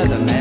The man.